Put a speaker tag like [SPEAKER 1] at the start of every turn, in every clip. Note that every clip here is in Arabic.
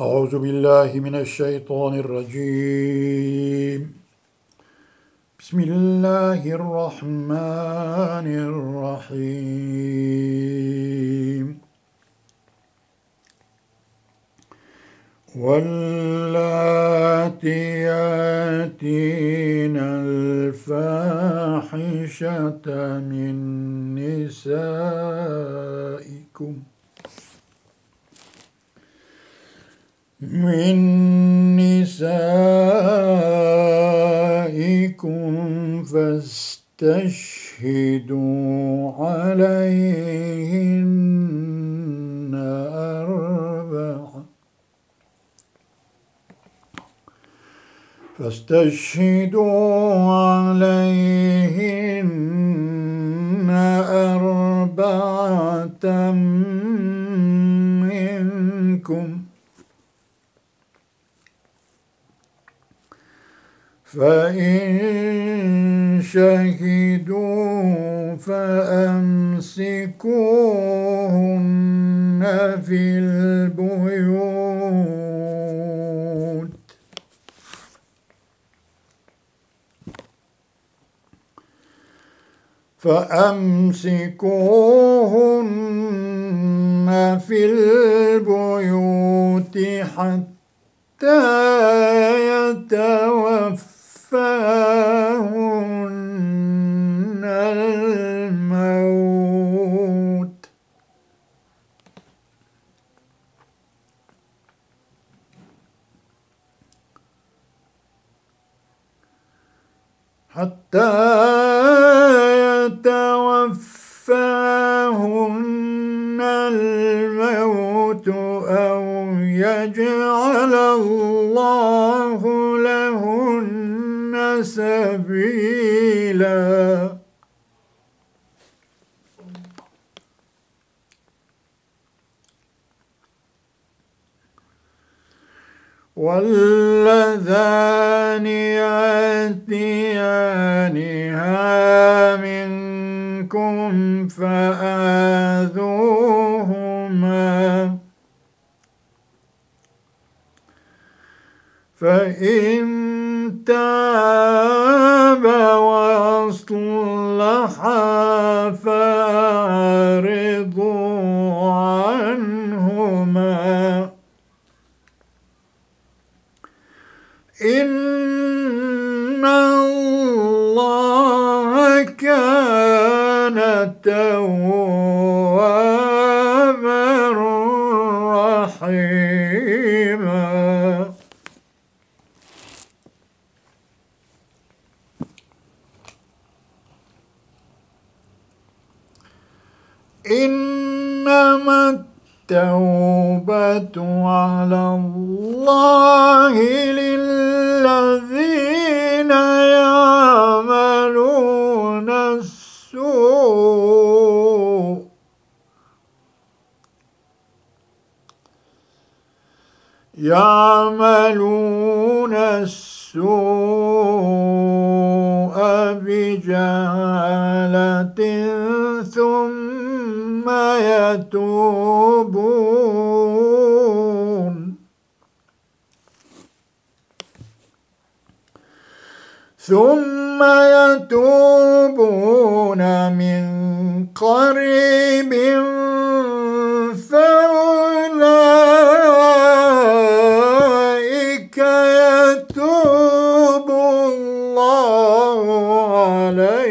[SPEAKER 1] أعوذ بالله من الشيطان الرجيم. بسم الله الرحمن الرحيم. واللاتي ياتين الفاحشة من نسائكم من نسائكم فاستشهدوا عليهن أربعة. فاستشهدوا عليهن أربعة منكم. فإن شهدوا فأمسكوهن في البيوت فأمسكوهن في البيوت حتى يتوفى توفاهن الموت حتى يتوفاهن الموت أو يجعل الله سبيلا. واللذان يأتيانها منكم فآذوهما. فإن تاب إنما التوبة على الله للذين يعملون السوء. يعملون السوء بجهالة ثم يتوبون. ثم يتوبون من قريب فأولئك يتوب الله عليهم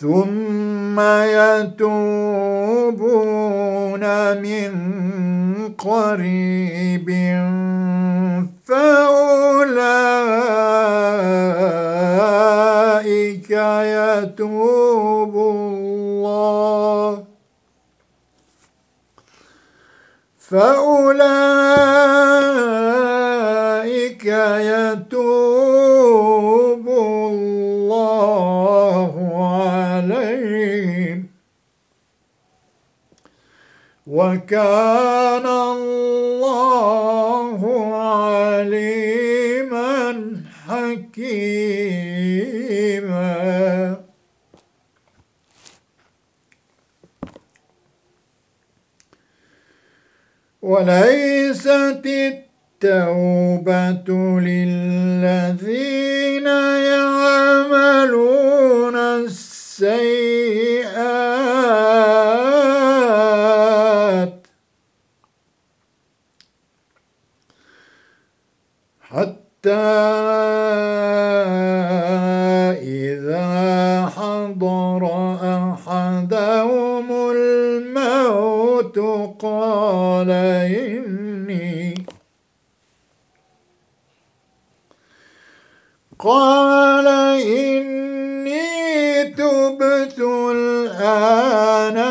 [SPEAKER 1] ثم يتوبون من قريب فأولئك يتوب الله. فأولئك كان الله عليما حكيما. وليست التوبة للذين يعملون السيئات حتى قال إني قال إني تبت الآن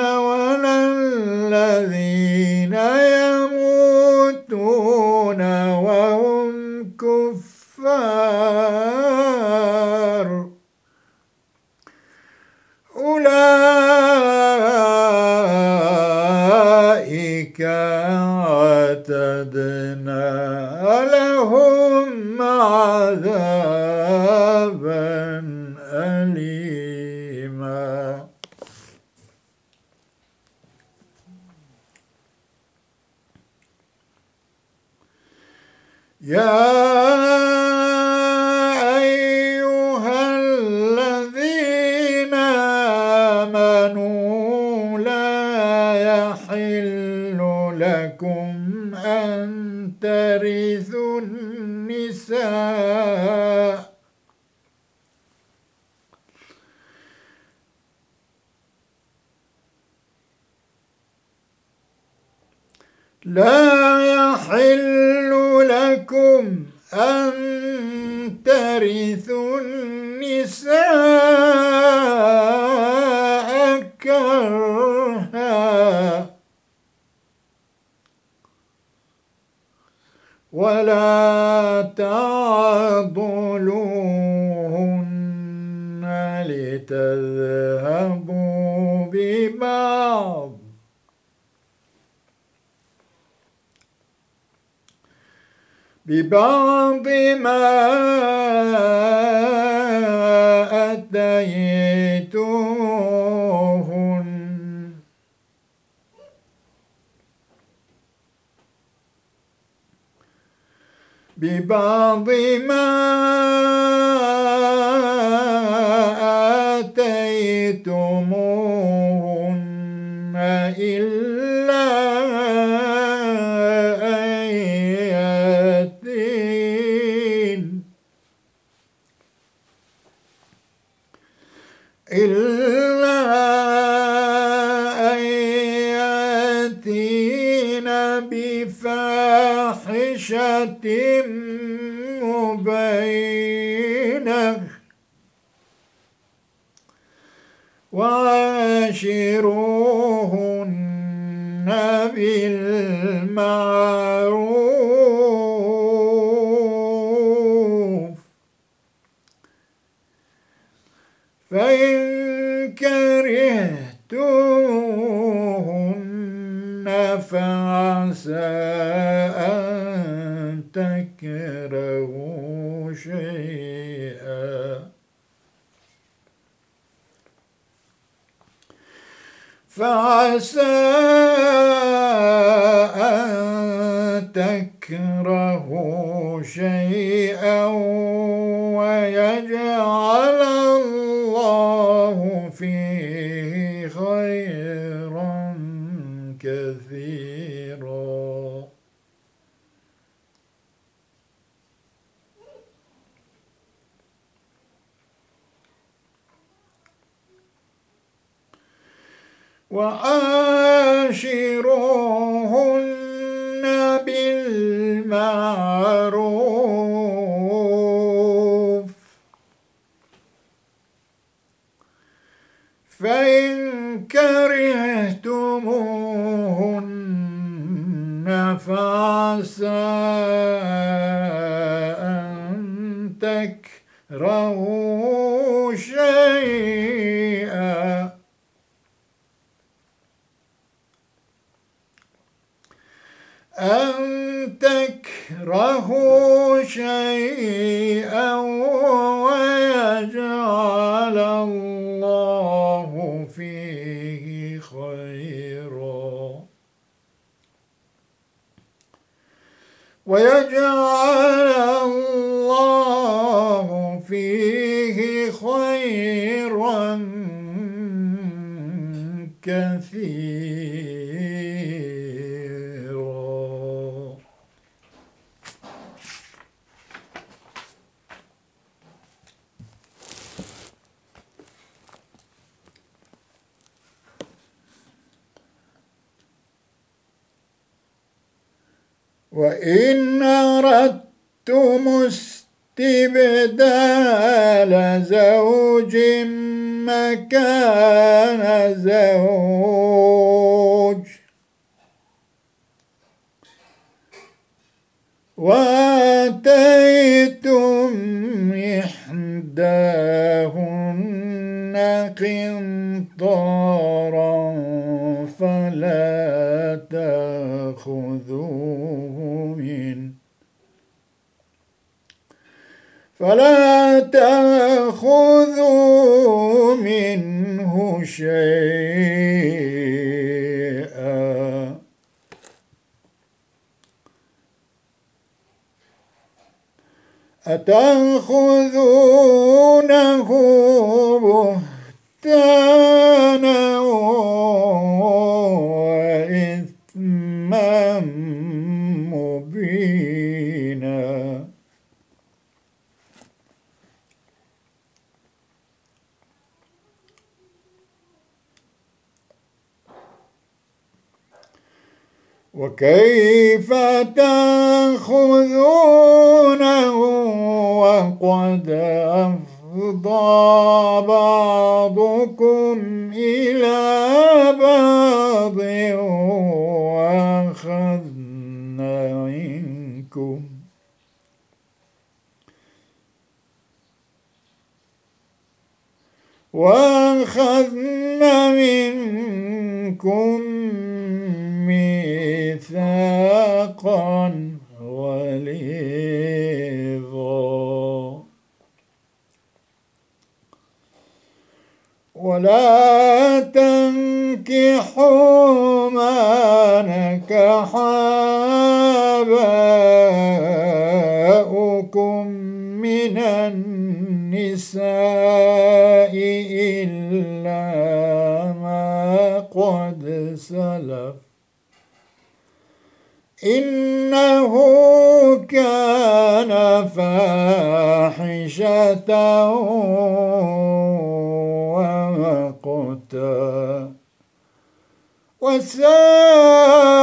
[SPEAKER 1] عذابا أليما. يا لا يحل لكم أن ترثوا النساء كرها. ولا تعضلوهن لتذهبوا ببعض ببعض ما أتيتوهن ببعض ما آتيتموهن إلا وعاشروهن بالمعروف فإن كرهتوهن فعسى أن تكرهوا شيئا فعسى أن تكرهوا شيئا. وعاشروهن بالمعروف فإن كرهتموهن فعسى أن تكرهوا شيئا أن تكرهوا شيئا وإن أردتم استبدال زوج مكان زوج وآتيتم إحداهن قنطارا فلا تأخذوه من فلا تأخذوا منه شيئا. أتأخذونه بهتانا؟ وكيف تأخذونه وقد أفضى بعضكم إلى بعض وأخذنا منكم. وأخذنا منكم غليظا ولا تنكحوا ما نكح آباؤكم من النساء. إنه كان فاحشة ومقتا وساء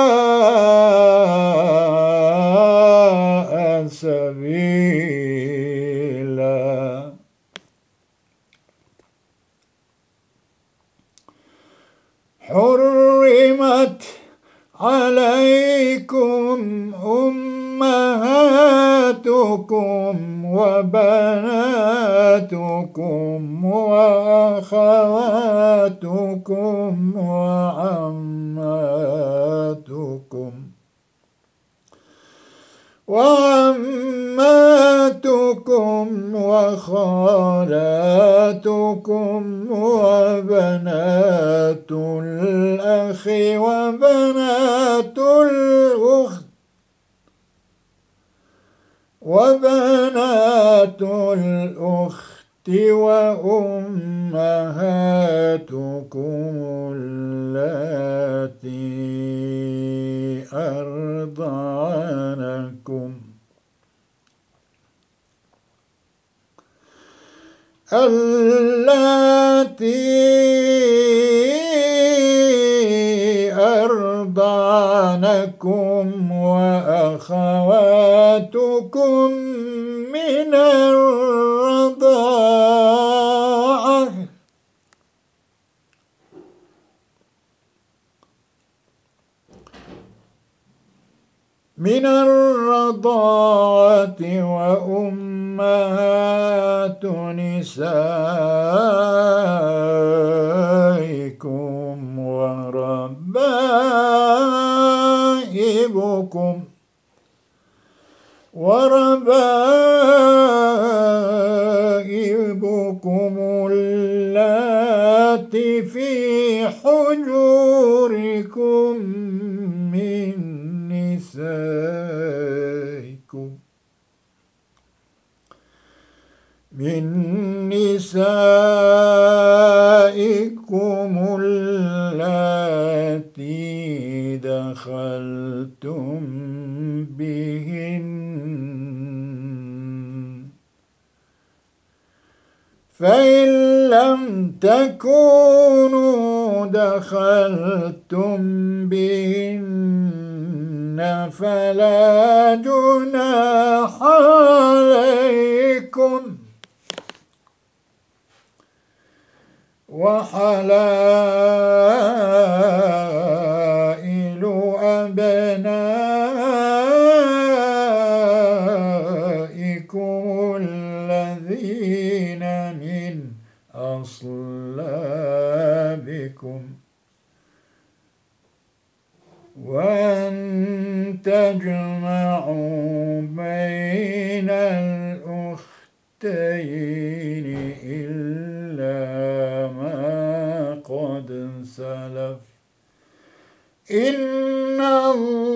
[SPEAKER 1] وعماتكم وخالاتكم وبنات الأخ وبنات الأخت وبنات الأخت وأمهاتكم اللاتي أرضعنكم اللاتي أرضعنكم وأخواتكم من الرضاعة من الرضاعة وأمهات نسائكم وربائبكم وربائبكم اللاتي في حجوركم نسائكم من نسائكم التي دخلتم بهن. فإن لم تكونوا دخلتم بهن فلا جناح عليكم وحلائل إن الله